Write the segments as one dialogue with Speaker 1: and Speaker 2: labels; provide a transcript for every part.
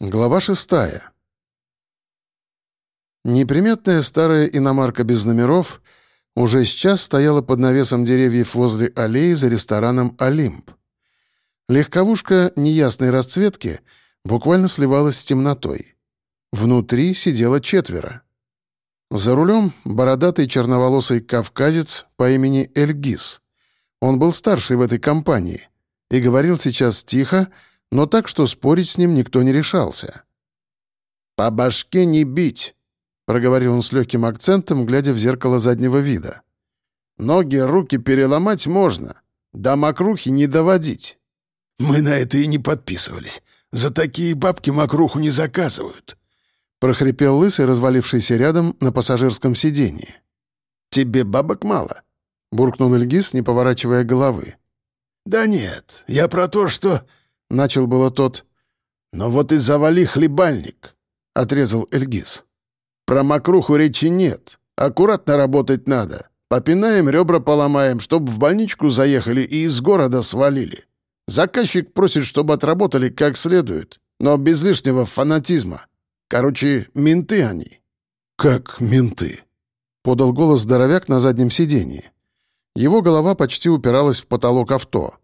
Speaker 1: Глава шестая. Неприметная старая иномарка без номеров уже сейчас стояла под навесом деревьев возле аллеи за рестораном «Олимп». Легковушка неясной расцветки буквально сливалась с темнотой. Внутри сидело четверо. За рулем бородатый черноволосый кавказец по имени Эльгиз. Он был старший в этой компании и говорил сейчас тихо, но так, что спорить с ним никто не решался. «По башке не бить», — проговорил он с легким акцентом, глядя в зеркало заднего вида. «Ноги, руки переломать можно, до мокрухи не доводить».
Speaker 2: «Мы на это и не подписывались. За такие бабки мокруху не заказывают», —
Speaker 1: прохрипел лысый, развалившийся рядом на пассажирском сиденье.
Speaker 2: «Тебе бабок мало?»
Speaker 1: — буркнул Эльгис, не поворачивая головы.
Speaker 2: «Да нет, я про то, что...»
Speaker 1: — начал было тот.
Speaker 2: «Но вот и завали хлебальник», — отрезал Эльгиз. «Про мокруху речи нет. Аккуратно работать надо. Попинаем, ребра поломаем, чтоб в больничку заехали и из города свалили. Заказчик просит, чтобы отработали как следует, но без лишнего фанатизма. Короче, менты они».
Speaker 1: «Как менты?» — подал голос здоровяк на заднем сидении. Его голова почти упиралась в потолок авто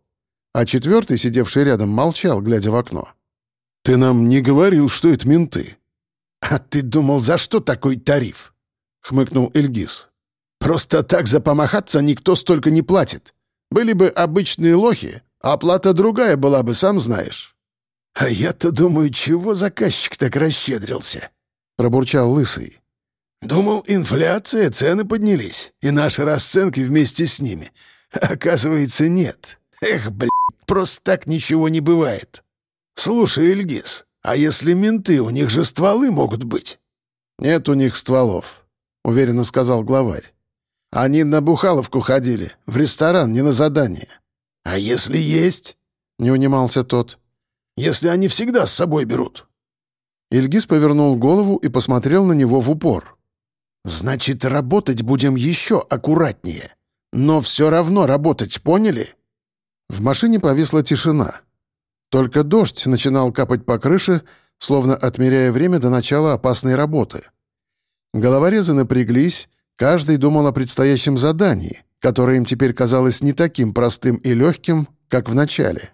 Speaker 1: а четвертый, сидевший рядом, молчал, глядя в окно.
Speaker 2: «Ты нам не говорил, что это менты».
Speaker 1: «А ты думал, за что такой тариф?» — хмыкнул Эльгиз. «Просто так за помахаться никто столько не платит. Были бы обычные лохи, оплата другая была бы, сам знаешь».
Speaker 2: «А я-то думаю, чего заказчик так расщедрился?»
Speaker 1: — пробурчал Лысый.
Speaker 2: «Думал, инфляция, цены поднялись, и наши расценки вместе с ними. Оказывается, нет. Эх, блядь, просто так ничего не бывает. Слушай, Ильгиз, а если менты, у них же стволы могут быть?»
Speaker 1: «Нет у них стволов», — уверенно сказал главарь. «Они на Бухаловку ходили, в ресторан, не на задание».
Speaker 2: «А если есть?»
Speaker 1: — не унимался тот.
Speaker 2: «Если они всегда с собой берут?»
Speaker 1: Ильгиз повернул голову и посмотрел на него в упор.
Speaker 2: «Значит, работать будем еще аккуратнее. Но все равно работать, поняли?»
Speaker 1: В машине повисла тишина. Только дождь начинал капать по крыше, словно отмеряя время до начала опасной работы. Головорезы напряглись, каждый думал о предстоящем задании, которое им теперь казалось не таким простым и легким, как в начале.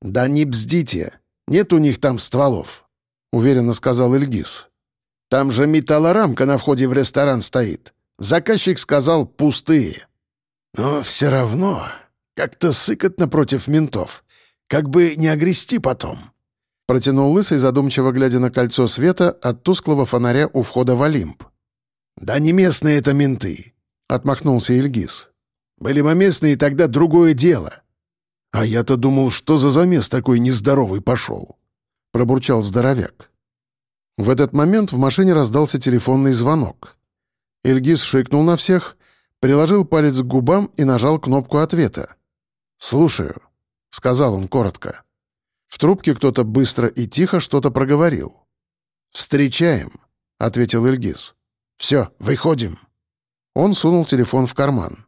Speaker 2: «Да не бздите! Нет у них там стволов!» — уверенно сказал Эльгиз. «Там же металлорамка на входе в ресторан стоит. Заказчик сказал «пустые». «Но все равно как-то сыкотно против ментов. Как бы не огрести потом».
Speaker 1: Протянул лысый, задумчиво глядя на кольцо света от тусклого фонаря у входа в Олимп.
Speaker 2: «Да не местные это менты», — отмахнулся Ильгиз. «Были бы местные, тогда другое дело». «А я-то думал, что за замес такой нездоровый пошел», — пробурчал здоровяк.
Speaker 1: В этот момент в машине раздался телефонный звонок. Ильгиз шикнул на всех, приложил палец к губам и нажал кнопку ответа. «Слушаю», — сказал он коротко. В трубке кто-то быстро и тихо что-то проговорил.
Speaker 2: «Встречаем», — ответил Ильгиз. «Все, выходим».
Speaker 1: Он сунул телефон в карман.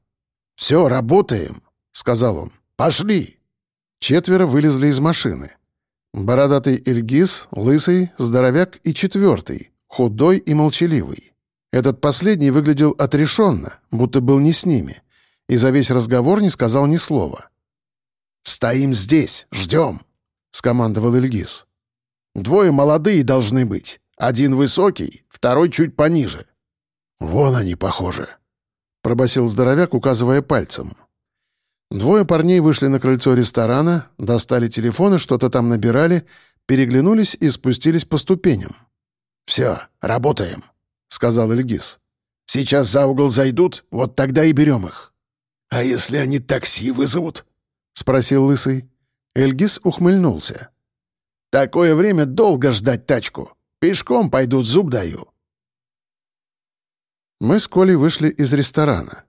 Speaker 2: «Все, работаем», — сказал он. «Пошли».
Speaker 1: Четверо вылезли из машины. Бородатый Ильгиз, лысый, здоровяк и четвертый, худой и молчаливый. Этот последний выглядел отрешенно, будто был не с ними, и за весь разговор не сказал ни слова.
Speaker 2: «Стоим здесь, ждем», — скомандовал Ильгиз.
Speaker 1: «Двое молодые должны быть. Один высокий, второй чуть пониже».
Speaker 2: «Вон они, похоже», —
Speaker 1: пробасил здоровяк, указывая пальцем. Двое парней вышли на крыльцо ресторана, достали телефоны, что-то там набирали, переглянулись и спустились по ступеням.
Speaker 2: «Все, работаем», — сказал Ильгиз. «Сейчас за угол зайдут, вот тогда и берем их». «А если они такси вызовут?»
Speaker 1: — спросил Лысый. Эльгис ухмыльнулся.
Speaker 2: «Такое время долго ждать тачку. Пешком пойдут, зуб даю».
Speaker 1: Мы с Колей вышли из ресторана.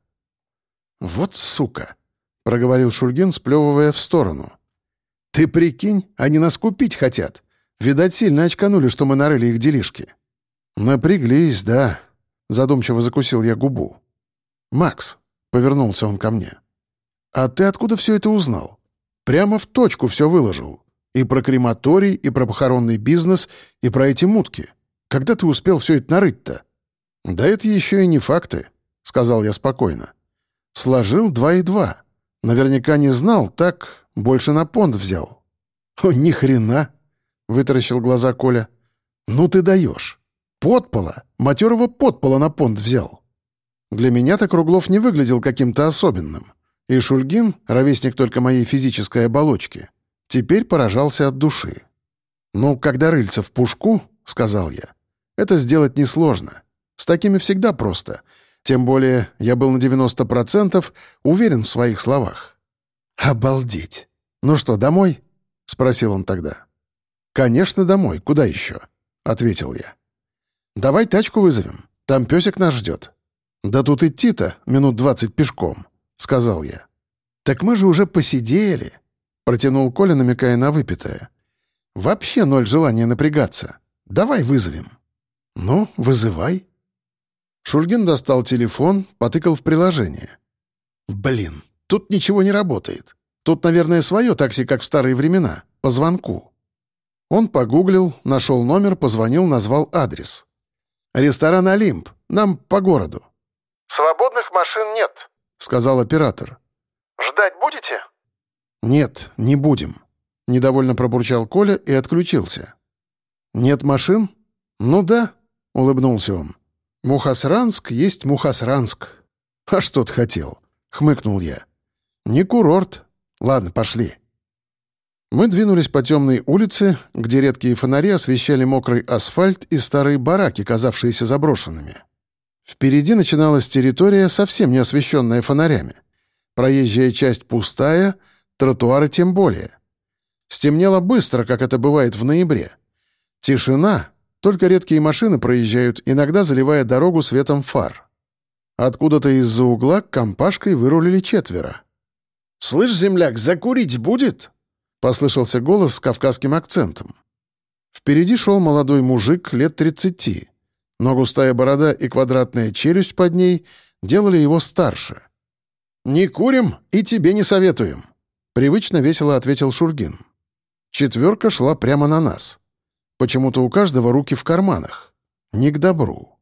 Speaker 1: «Вот сука!» — проговорил Шульгин, сплевывая в сторону. «Ты прикинь, они нас купить хотят. Видать, сильно очканули, что мы нарыли их делишки». «Напряглись, да», — задумчиво закусил я губу. «Макс», — повернулся он ко мне, — «а ты откуда все это узнал? Прямо в точку все выложил. И про крематорий, и про похоронный бизнес, и про эти мутки. Когда ты успел все это нарыть-то?» «Да это еще и не факты», — сказал я спокойно. «Сложил два и два. Наверняка не знал, так больше на понт взял». «О, ни хрена!» — вытаращил глаза Коля. «Ну ты даешь. Подпола, матерого подпола на понт взял». Для меня-то Круглов не выглядел каким-то особенным. И Шульгин, ровесник только моей физической оболочки, теперь поражался от души. «Ну, когда рыльца в пушку», — сказал я, — «это сделать несложно. С такими всегда просто. Тем более я был на 90% уверен в своих словах». «Обалдеть! Ну что, домой?» — спросил он тогда. «Конечно, домой. Куда еще?» — ответил я. «Давай тачку вызовем. Там песик нас ждет». «Да тут идти-то минут двадцать пешком», — сказал я. «Так мы же уже посидели», — протянул Коля, намекая на выпитое. «Вообще ноль желания напрягаться. Давай вызовем». «Ну, вызывай». Шульгин достал телефон, потыкал в приложение. «Блин, тут ничего не работает. Тут, наверное, свое такси, как в старые времена, по звонку». Он погуглил, нашел номер, позвонил, назвал адрес. «Ресторан «Олимп». Нам по городу».
Speaker 3: «Свободных машин нет», — сказал оператор. «Ждать будете?»
Speaker 1: «Нет, не будем», — недовольно пробурчал Коля и отключился. «Нет машин? Ну да», — улыбнулся он. «Мухасранск есть Мухасранск». «А что ты хотел?» — хмыкнул я. «Не курорт. Ладно, пошли». Мы двинулись по темной улице, где редкие фонари освещали мокрый асфальт и старые бараки, казавшиеся заброшенными. Впереди начиналась территория, совсем не освещенная фонарями. Проезжая часть пустая, тротуары тем более. Стемнело быстро, как это бывает в ноябре. Тишина, только редкие машины проезжают, иногда заливая дорогу светом фар. Откуда-то из-за угла компашкой вырулили четверо.
Speaker 2: «Слышь, земляк, закурить будет?» — послышался голос с кавказским акцентом.
Speaker 1: Впереди шел молодой мужик лет тридцати, но густая борода и квадратная челюсть под ней делали его старше.
Speaker 2: «Не курим и тебе не советуем», — привычно весело ответил Шургин.
Speaker 1: Четверка шла прямо на нас. Почему-то у каждого руки в карманах. Не к добру.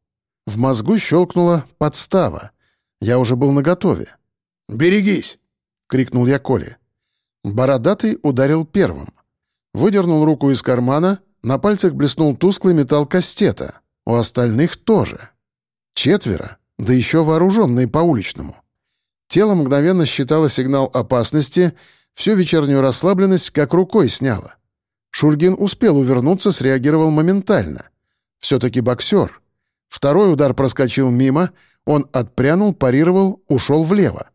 Speaker 1: В мозгу щелкнула подстава. Я уже был наготове.
Speaker 2: «Берегись!» — крикнул я Коле.
Speaker 1: Бородатый ударил первым. Выдернул руку из кармана, на пальцах блеснул тусклый металл кастета. У остальных тоже. Четверо, да еще вооруженные по-уличному. Тело мгновенно считало сигнал опасности, всю вечернюю расслабленность как рукой сняло. Шульгин успел увернуться, среагировал моментально. Все-таки боксер. Второй удар проскочил мимо, он отпрянул, парировал, ушел влево.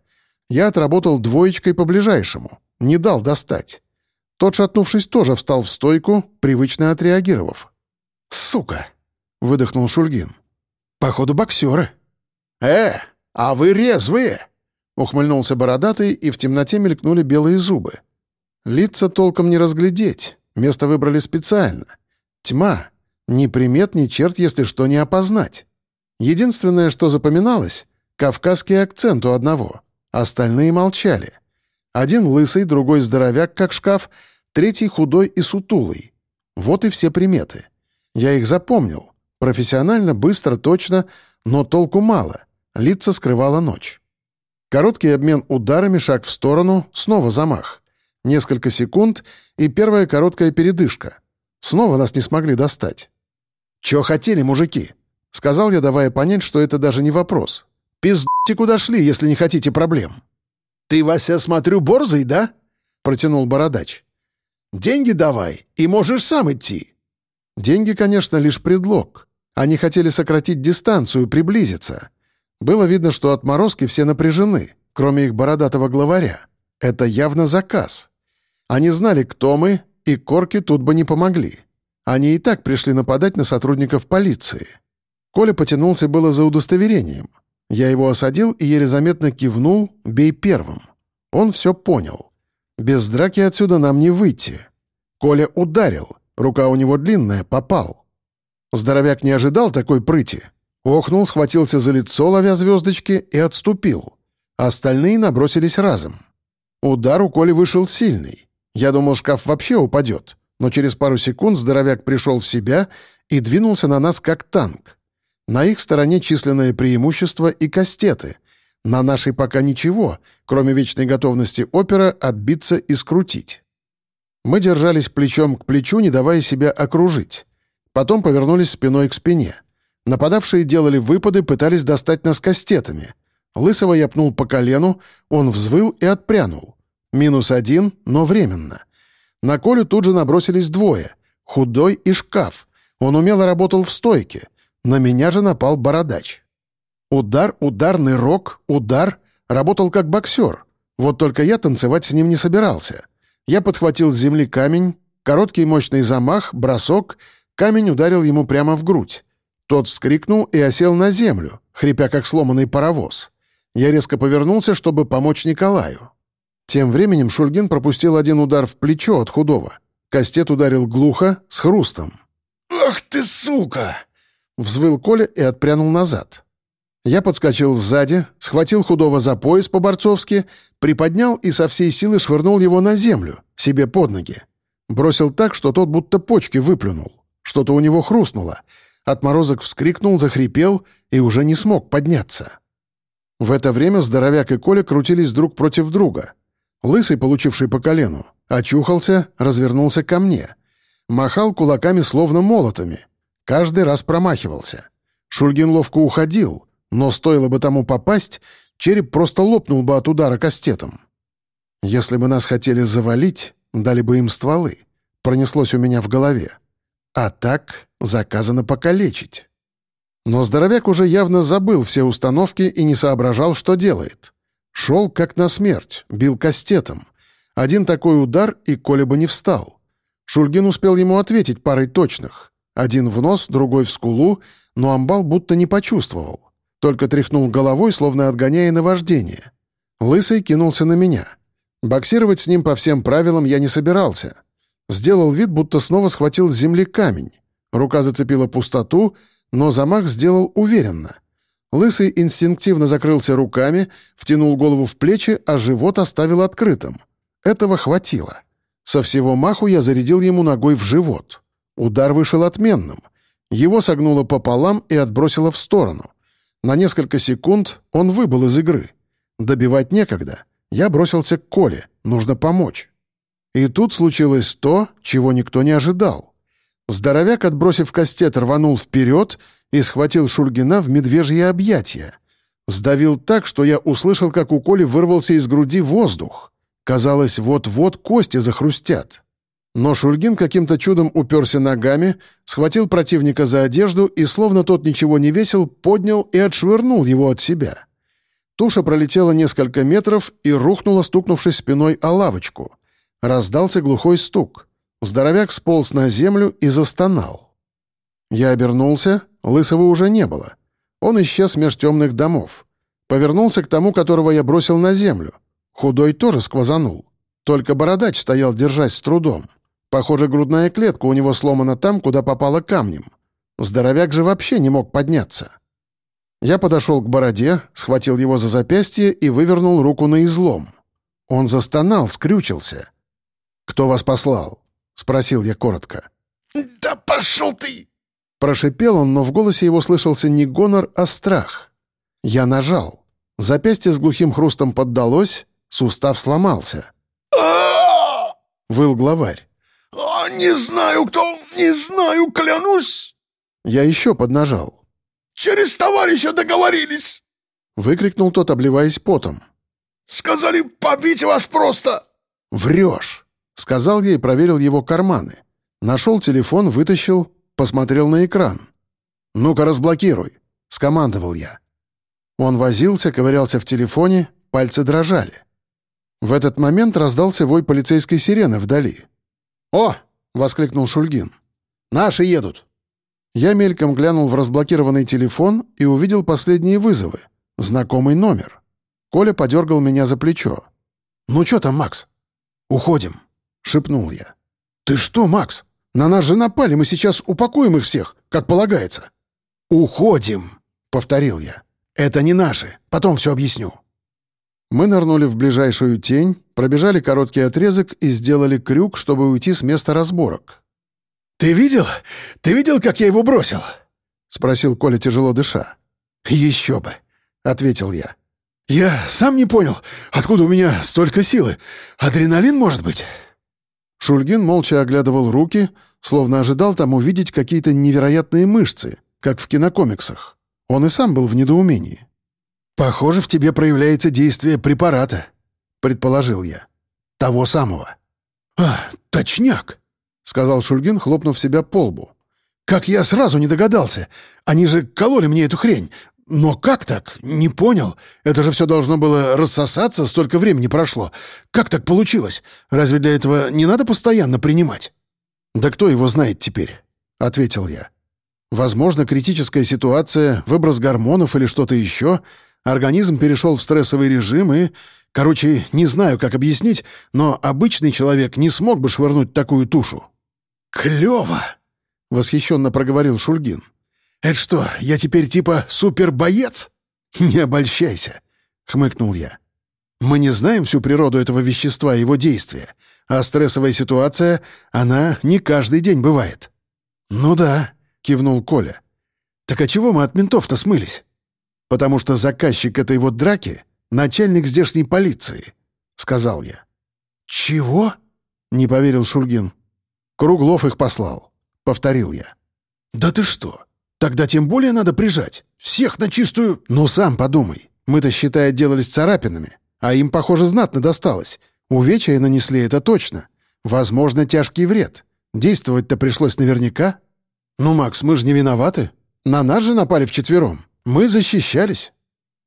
Speaker 1: Я отработал двоечкой по ближайшему. Не дал достать. Тот, шатнувшись, тоже встал в стойку, привычно отреагировав. «Сука!» — выдохнул Шульгин. «Походу, боксеры».
Speaker 2: «Э, а вы резвые!»
Speaker 1: — ухмыльнулся бородатый, и в темноте мелькнули белые зубы. Лица толком не разглядеть, место выбрали специально. Тьма. Ни примет, ни черт, если что, не опознать. Единственное, что запоминалось — кавказский акцент у одного. Остальные молчали. Один лысый, другой здоровяк, как шкаф, третий худой и сутулый. Вот и все приметы. Я их запомнил. Профессионально, быстро, точно, но толку мало. Лица скрывала ночь. Короткий обмен ударами, шаг в сторону, снова замах. Несколько секунд и первая короткая передышка. Снова нас не смогли достать. «Чё хотели, мужики?» — сказал я, давая понять, что это даже не вопрос. «Пиздите, куда шли, если не хотите проблем».
Speaker 2: «Ты, Вася, смотрю, борзый, да?» — протянул бородач. «Деньги давай, и можешь сам идти».
Speaker 1: Деньги, конечно, лишь предлог. Они хотели сократить дистанцию, приблизиться. Было видно, что отморозки все напряжены, кроме их бородатого главаря. Это явно заказ. Они знали, кто мы, и корки тут бы не помогли. Они и так пришли нападать на сотрудников полиции. Коля потянулся было за удостоверением — я его осадил и еле заметно кивнул «бей первым». Он все понял. Без драки отсюда нам не выйти. Коля ударил, рука у него длинная, попал. Здоровяк не ожидал такой прыти. Охнул, схватился за лицо, ловя звездочки, и отступил. Остальные набросились разом. Удар у Коли вышел сильный. Я думал, шкаф вообще упадет, но через пару секунд здоровяк пришел в себя и двинулся на нас как танк. На их стороне численное преимущество и кастеты. На нашей пока ничего, кроме вечной готовности опера отбиться и скрутить. Мы держались плечом к плечу, не давая себя окружить. Потом повернулись спиной к спине. Нападавшие делали выпады, пытались достать нас кастетами. Лысого я пнул по колену, он взвыл и отпрянул. Минус один, но временно. На Колю тут же набросились двое. Худой и шкаф. Он умело работал в стойке. На меня же напал бородач. Удар, ударный рок, удар. Работал как боксер. Вот только я танцевать с ним не собирался. Я подхватил с земли камень, короткий мощный замах, бросок. Камень ударил ему прямо в грудь. Тот вскрикнул и осел на землю, хрипя как сломанный паровоз. Я резко повернулся, чтобы помочь Николаю. Тем временем Шульгин пропустил один удар в плечо от худого. Кастет ударил глухо, с хрустом.
Speaker 2: «Ах ты, сука!»
Speaker 1: Взвыл Коля и отпрянул назад. Я подскочил сзади, схватил худого за пояс по-борцовски, приподнял и со всей силы швырнул его на землю, себе под ноги. Бросил так, что тот будто почки выплюнул. Что-то у него хрустнуло. Отморозок вскрикнул, захрипел и уже не смог подняться. В это время здоровяк и Коля крутились друг против друга. Лысый, получивший по колену, очухался, развернулся ко мне. Махал кулаками словно молотами. Каждый раз промахивался. Шульгин ловко уходил, но стоило бы тому попасть, череп просто лопнул бы от удара кастетом. Если бы нас хотели завалить, дали бы им стволы. Пронеслось у меня в голове. А так заказано покалечить. Но здоровяк уже явно забыл все установки и не соображал, что делает. Шел как на смерть, бил кастетом. Один такой удар, и Коля бы не встал. Шульгин успел ему ответить парой точных. Один в нос, другой в скулу, но амбал будто не почувствовал. Только тряхнул головой, словно отгоняя наваждение. Лысый кинулся на меня. Боксировать с ним по всем правилам я не собирался. Сделал вид, будто снова схватил с земли камень. Рука зацепила пустоту, но замах сделал уверенно. Лысый инстинктивно закрылся руками, втянул голову в плечи, а живот оставил открытым. Этого хватило. Со всего маху я зарядил ему ногой в живот. Удар вышел отменным. Его согнуло пополам и отбросило в сторону. На несколько секунд он выбыл из игры. Добивать некогда. Я бросился к Коле. Нужно помочь. И тут случилось то, чего никто не ожидал. Здоровяк, отбросив кастет, рванул вперед и схватил Шульгина в медвежье объятия. Сдавил так, что я услышал, как у Коли вырвался из груди воздух. Казалось, вот-вот кости захрустят. Но Шульгин каким-то чудом уперся ногами, схватил противника за одежду и, словно тот ничего не весил, поднял и отшвырнул его от себя. Туша пролетела несколько метров и рухнула, стукнувшись спиной о лавочку. Раздался глухой стук. Здоровяк сполз на землю и застонал. Я обернулся, лысого уже не было. Он исчез меж темных домов. Повернулся к тому, которого я бросил на землю. Худой тоже сквозанул. Только бородач стоял, держась с трудом. Похоже, грудная клетка у него сломана там, куда попала камнем. Здоровяк же вообще не мог подняться. Я подошел к бороде, схватил его за запястье и вывернул руку на излом. Он застонал, скрючился. «Кто вас послал?» — спросил я коротко.
Speaker 2: «Да пошел ты!»
Speaker 1: Прошипел он, но в голосе его слышался не гонор, а страх. Я нажал. Запястье с глухим хрустом поддалось, сустав сломался. Выл главарь.
Speaker 2: А, «Не знаю, кто, не знаю, клянусь!»
Speaker 1: Я еще поднажал.
Speaker 2: «Через товарища договорились!»
Speaker 1: Выкрикнул тот, обливаясь потом.
Speaker 2: «Сказали побить вас просто!»
Speaker 1: «Врешь!» — сказал и проверил его карманы. Нашел телефон, вытащил, посмотрел на экран. «Ну-ка, разблокируй!» — скомандовал я. Он возился, ковырялся в телефоне, пальцы дрожали. В этот момент раздался вой полицейской сирены вдали. «О!» — воскликнул Шульгин. «Наши едут!» Я мельком глянул в разблокированный телефон и увидел последние вызовы. Знакомый номер. Коля подергал меня за плечо. «Ну что там, Макс?» «Уходим», — шепнул я. «Ты что, Макс? На нас же напали, мы сейчас упакуем их всех, как полагается». «Уходим», — повторил я. «Это не наши, потом все объясню». Мы нырнули в ближайшую тень, пробежали короткий отрезок и сделали крюк, чтобы уйти с места разборок.
Speaker 2: «Ты видел? Ты видел, как я его бросил?»
Speaker 1: — спросил Коля, тяжело дыша.
Speaker 2: «Еще бы», — ответил я. «Я сам не понял, откуда у меня столько силы. Адреналин, может быть?»
Speaker 1: Шульгин молча оглядывал руки, словно ожидал там увидеть какие-то невероятные мышцы, как в кинокомиксах. Он и сам был в недоумении.
Speaker 2: «Похоже, в тебе проявляется действие препарата», — предположил я. «Того самого». «А, точняк», — сказал Шульгин, хлопнув себя по лбу. «Как я сразу не догадался! Они же кололи мне эту хрень! Но как так? Не понял. Это же все должно было рассосаться, столько времени прошло. Как так получилось? Разве для этого не надо постоянно принимать?»
Speaker 1: «Да кто его знает теперь?» — ответил я. «Возможно, критическая ситуация, выброс гормонов или что-то еще, Организм перешел в стрессовый режим и... Короче, не знаю, как объяснить, но обычный человек не смог бы швырнуть такую тушу».
Speaker 2: «Клёво!» — восхищенно проговорил Шульгин. «Это что, я теперь типа супербоец?»
Speaker 1: «Не обольщайся», — хмыкнул я. «Мы не знаем всю природу этого вещества и его действия, а стрессовая ситуация, она не каждый день бывает».
Speaker 2: «Ну да», — кивнул Коля. «Так а чего мы от ментов-то смылись?»
Speaker 1: потому что заказчик этой вот драки — начальник здешней полиции», — сказал я.
Speaker 2: «Чего?»
Speaker 1: — не поверил Шульгин. «Круглов их послал», — повторил я.
Speaker 2: «Да ты что? Тогда тем более надо прижать. Всех на чистую...»
Speaker 1: «Ну, сам подумай. Мы-то, считай, отделались царапинами, а им, похоже, знатно досталось. Увечья нанесли это точно. Возможно, тяжкий вред. Действовать-то пришлось наверняка. Ну, Макс, мы же не виноваты. На нас же напали вчетвером. Мы защищались.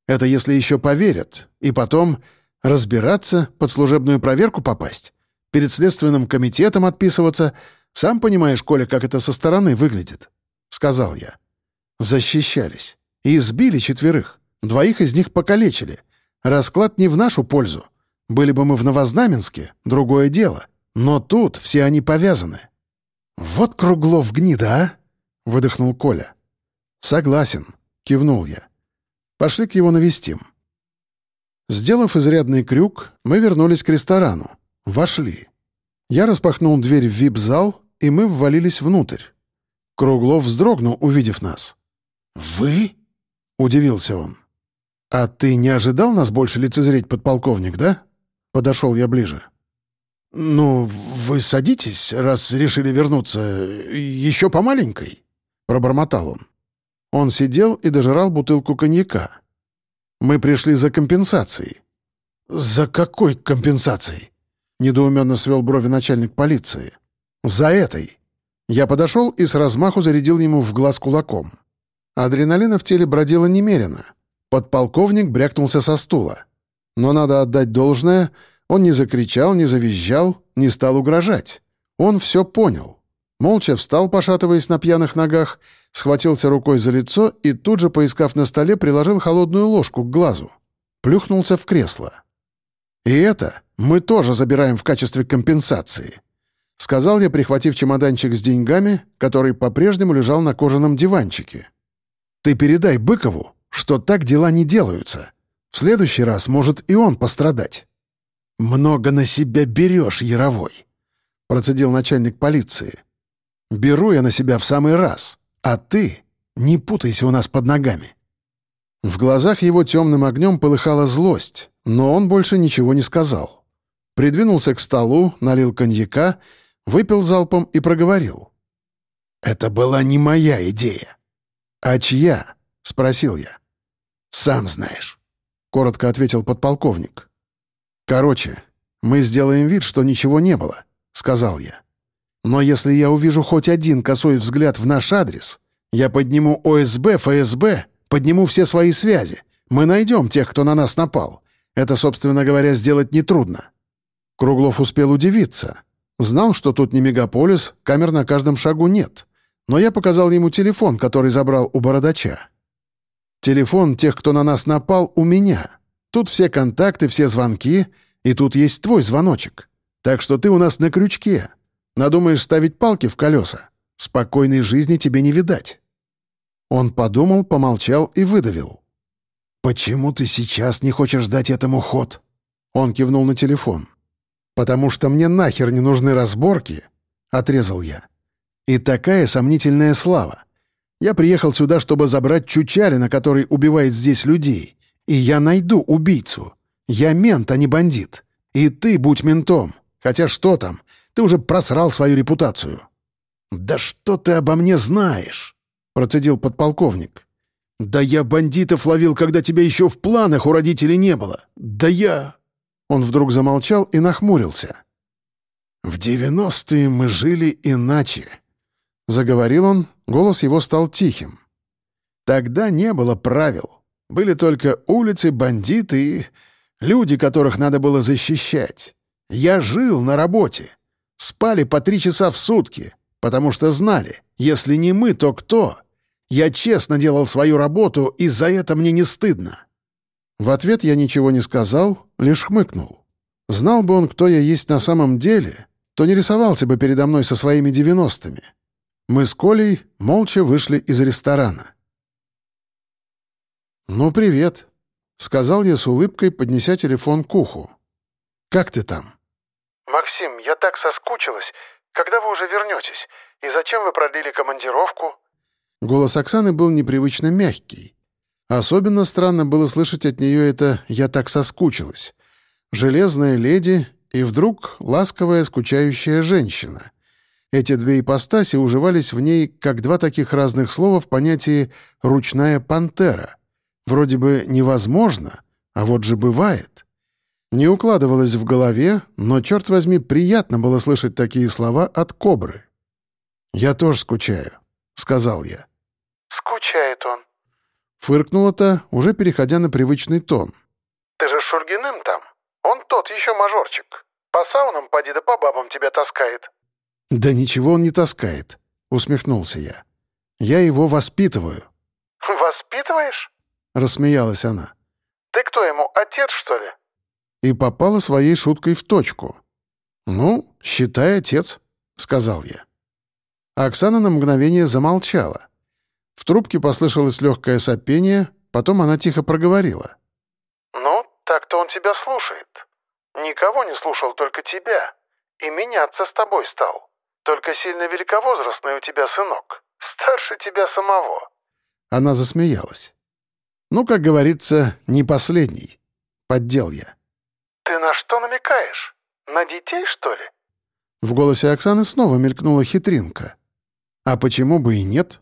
Speaker 1: Это если еще поверят. И потом разбираться, под служебную проверку попасть, перед следственным комитетом отписываться. Сам понимаешь, Коля, как это со стороны выглядит. Сказал я. Защищались. И избили четверых. Двоих из них покалечили. Расклад не в нашу пользу. Были бы мы в Новознаменске, другое дело. Но тут все они повязаны. «Вот Круглов гнида, а?» — выдохнул Коля. «Согласен. Кивнул я. «Пошли к его навестим». Сделав изрядный крюк, мы вернулись к ресторану. Вошли. Я распахнул дверь в вип-зал, и мы ввалились внутрь. Круглов вздрогнул, увидев нас.
Speaker 2: «Вы?»
Speaker 1: — удивился он. «А ты не ожидал нас больше лицезреть, подполковник, да?» Подошел я ближе.
Speaker 2: «Ну, вы садитесь, раз решили вернуться. Еще по маленькой?» — пробормотал он.
Speaker 1: Он сидел и дожирал бутылку коньяка. Мы пришли за компенсацией.
Speaker 2: «За какой компенсацией?»
Speaker 1: — недоуменно свел брови начальник полиции. «За этой». Я подошел и с размаху зарядил ему в глаз кулаком. Адреналина в теле бродило немерено. Подполковник брякнулся со стула. Но надо отдать должное, он не закричал, не завизжал, не стал угрожать. Он все понял. Молча встал, пошатываясь на пьяных ногах, схватился рукой за лицо и тут же, поискав на столе, приложил холодную ложку к глазу. Плюхнулся в кресло. «И это мы тоже забираем в качестве компенсации», — сказал я, прихватив чемоданчик с деньгами, который по-прежнему лежал на кожаном диванчике. «Ты передай Быкову, что так дела не делаются. В следующий раз может и он пострадать».
Speaker 2: «Много на себя берешь, Яровой», — процедил начальник полиции.
Speaker 1: Беру я на себя в самый раз, а ты не путайся у нас под ногами». В глазах его темным огнем полыхала злость, но он больше ничего не сказал. Придвинулся к столу, налил коньяка, выпил залпом и проговорил.
Speaker 2: «Это была не моя идея».
Speaker 1: «А чья?» — спросил я.
Speaker 2: «Сам знаешь», —
Speaker 1: коротко ответил подполковник. «Короче, мы сделаем вид, что ничего не было», — сказал я. Но если я увижу хоть один косой взгляд в наш адрес, я подниму ОСБ, ФСБ, подниму все свои связи. Мы найдем тех, кто на нас напал. Это, собственно говоря, сделать нетрудно». Круглов успел удивиться. Знал, что тут не мегаполис, камер на каждом шагу нет. Но я показал ему телефон, который забрал у бородача. «Телефон тех, кто на нас напал, у меня. Тут все контакты, все звонки, и тут есть твой звоночек. Так что ты у нас на крючке. Надумаешь ставить палки в колеса? Спокойной жизни тебе не видать». Он подумал, помолчал и выдавил.
Speaker 2: «Почему ты сейчас не хочешь дать этому ход?» Он кивнул на телефон.
Speaker 1: «Потому что мне нахер не нужны разборки», — отрезал я. «И такая сомнительная слава. Я приехал сюда, чтобы забрать Чучалина, который убивает здесь людей. И я найду убийцу. Я мент, а не бандит. И ты будь ментом. Хотя что там, ты уже просрал свою репутацию». «Да что ты обо мне знаешь?» — процедил подполковник. «Да я бандитов ловил, когда тебя еще в планах у родителей не было. Да я...» Он вдруг замолчал и нахмурился. «В девяностые мы жили иначе», — заговорил он, голос его стал тихим. «Тогда не было правил. Были только улицы, бандиты и люди, которых надо было защищать. Я жил на работе. Спали по три часа в сутки, потому что знали, если не мы, то кто? Я честно делал свою работу, и за это мне не стыдно». В ответ я ничего не сказал, лишь хмыкнул. Знал бы он, кто я есть на самом деле, то не рисовался бы передо мной со своими девяностыми. Мы с Колей молча вышли из ресторана. «Ну, привет», — сказал я с улыбкой, поднеся телефон к уху. «Как ты там?»
Speaker 3: «Максим, я так соскучилась. Когда вы уже вернетесь? И зачем вы продлили командировку?»
Speaker 1: Голос Оксаны был непривычно мягкий. Особенно странно было слышать от нее это «я так соскучилась». Железная леди и вдруг ласковая скучающая женщина. Эти две ипостаси уживались в ней как два таких разных слова в понятии «ручная пантера». Вроде бы невозможно, а вот же бывает. Не укладывалось в голове, но, черт возьми, приятно было слышать такие слова от кобры. «Я тоже скучаю», — сказал я.
Speaker 3: «Скучает он», —
Speaker 1: фыркнула-то, уже переходя на привычный тон.
Speaker 3: «Ты же Шульгиным там? Он тот еще мажорчик. По саунам поди да по бабам тебя таскает».
Speaker 1: «Да ничего он не таскает», — усмехнулся я. «Я его воспитываю».
Speaker 3: «Воспитываешь?»
Speaker 1: — рассмеялась она.
Speaker 3: «Ты кто ему, отец, что ли?»
Speaker 1: И попала своей шуткой в точку. «Ну, считай, отец», — сказал я. Оксана на мгновение замолчала. В трубке послышалось легкое сопение, потом она тихо проговорила.
Speaker 3: «Ну, так-то он тебя слушает. Никого не слушал, только тебя. И меняться с тобой стал. Только сильно великовозрастный у тебя сынок. Старше тебя самого».
Speaker 1: Она засмеялась. «Ну, как говорится, не последний. Поддел я».
Speaker 3: «Ты на что намекаешь? На детей, что ли?»
Speaker 1: В голосе Оксаны снова мелькнула хитринка. «А почему бы и нет?»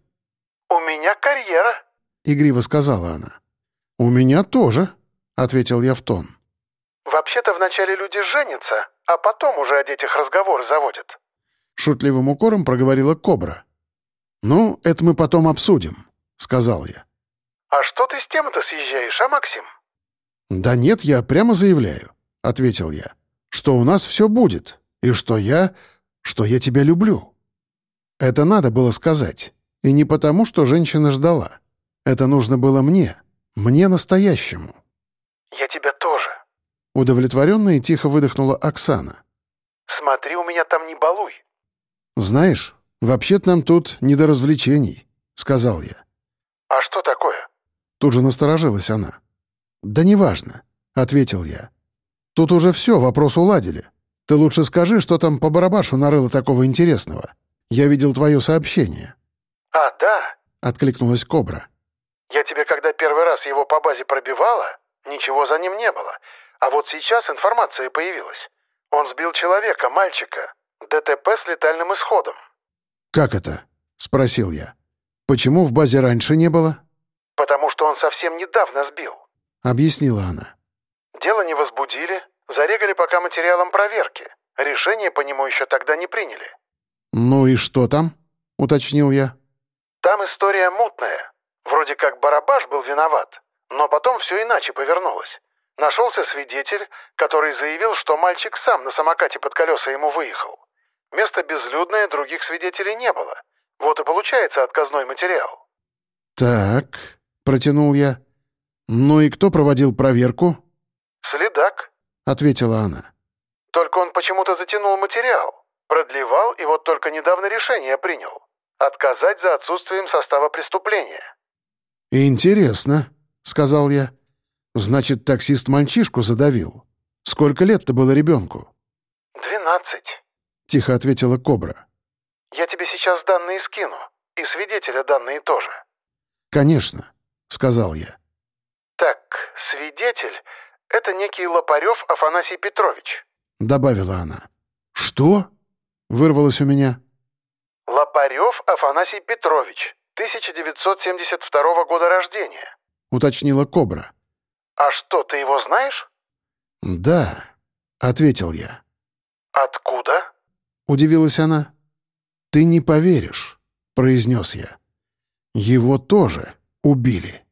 Speaker 3: «У меня карьера», —
Speaker 1: игриво сказала она. «У меня тоже», — ответил я в тон.
Speaker 3: «Вообще-то вначале люди женятся, а потом уже о детях разговоры заводят.
Speaker 1: — шутливым укором проговорила Кобра. «Ну, это мы потом обсудим», — сказал я.
Speaker 3: «А что ты с тем-то съезжаешь, а, Максим?»
Speaker 1: «Да нет, я прямо заявляю», — ответил я, «что у нас все будет, и что я... что я тебя люблю». Это надо было сказать. И не потому, что женщина ждала. Это нужно было мне, мне настоящему.
Speaker 3: «Я тебя тоже», —
Speaker 1: удовлетворенно и тихо выдохнула Оксана.
Speaker 3: «Смотри, у меня там не балуй».
Speaker 1: «Знаешь, вообще-то нам тут не до развлечений», — сказал я.
Speaker 3: «А что такое?»
Speaker 1: Тут же насторожилась она. «Да неважно», — ответил я. «Тут уже все, вопрос уладили. Ты лучше скажи, что там по барабашу нарыло такого интересного. Я видел твое сообщение».
Speaker 3: «А, да?»
Speaker 1: — откликнулась Кобра.
Speaker 3: «Я тебе, когда первый раз его по базе пробивала, ничего за ним не было. А вот сейчас информация появилась. Он сбил человека, мальчика, ДТП с летальным исходом».
Speaker 1: «Как это?» — спросил я. «Почему в базе раньше не было?»
Speaker 3: «Потому что он совсем недавно сбил», —
Speaker 1: объяснила она.
Speaker 3: «Дело не возбудили, зарегали пока материалом проверки. Решение по нему еще тогда не приняли».
Speaker 1: «Ну и что там?» — уточнил я.
Speaker 3: «Там история мутная. Вроде как Барабаш был виноват, но потом все иначе повернулось. Нашелся свидетель, который заявил, что мальчик сам на самокате под колеса ему выехал. Место безлюдное, других свидетелей не было. Вот и получается отказной материал».
Speaker 1: «Так», — протянул я. «Ну и кто проводил проверку?»
Speaker 3: «Следак», —
Speaker 1: ответила она.
Speaker 3: «Только он почему-то затянул материал, продлевал и вот только недавно решение принял. Отказать за отсутствием состава преступления».
Speaker 1: «Интересно», — сказал я. Значит, таксист мальчишку задавил. Сколько лет-то было ребенку?
Speaker 3: «Двенадцать», —
Speaker 1: тихо ответила Кобра.
Speaker 3: «Я тебе сейчас данные скину, и свидетеля данные тоже».
Speaker 1: «Конечно», — сказал я.
Speaker 3: «Так, свидетель — это некий Лопарев Афанасий Петрович», —
Speaker 1: добавила она. «Что?» — вырвалось у меня.
Speaker 3: «Лопарев Афанасий Петрович, 1972 года рождения», —
Speaker 1: уточнила Кобра.
Speaker 3: «А что, ты его знаешь?»
Speaker 1: «Да», — ответил я.
Speaker 3: «Откуда?»
Speaker 1: — удивилась она. «Ты не поверишь», — произнес я. «Его тоже убили».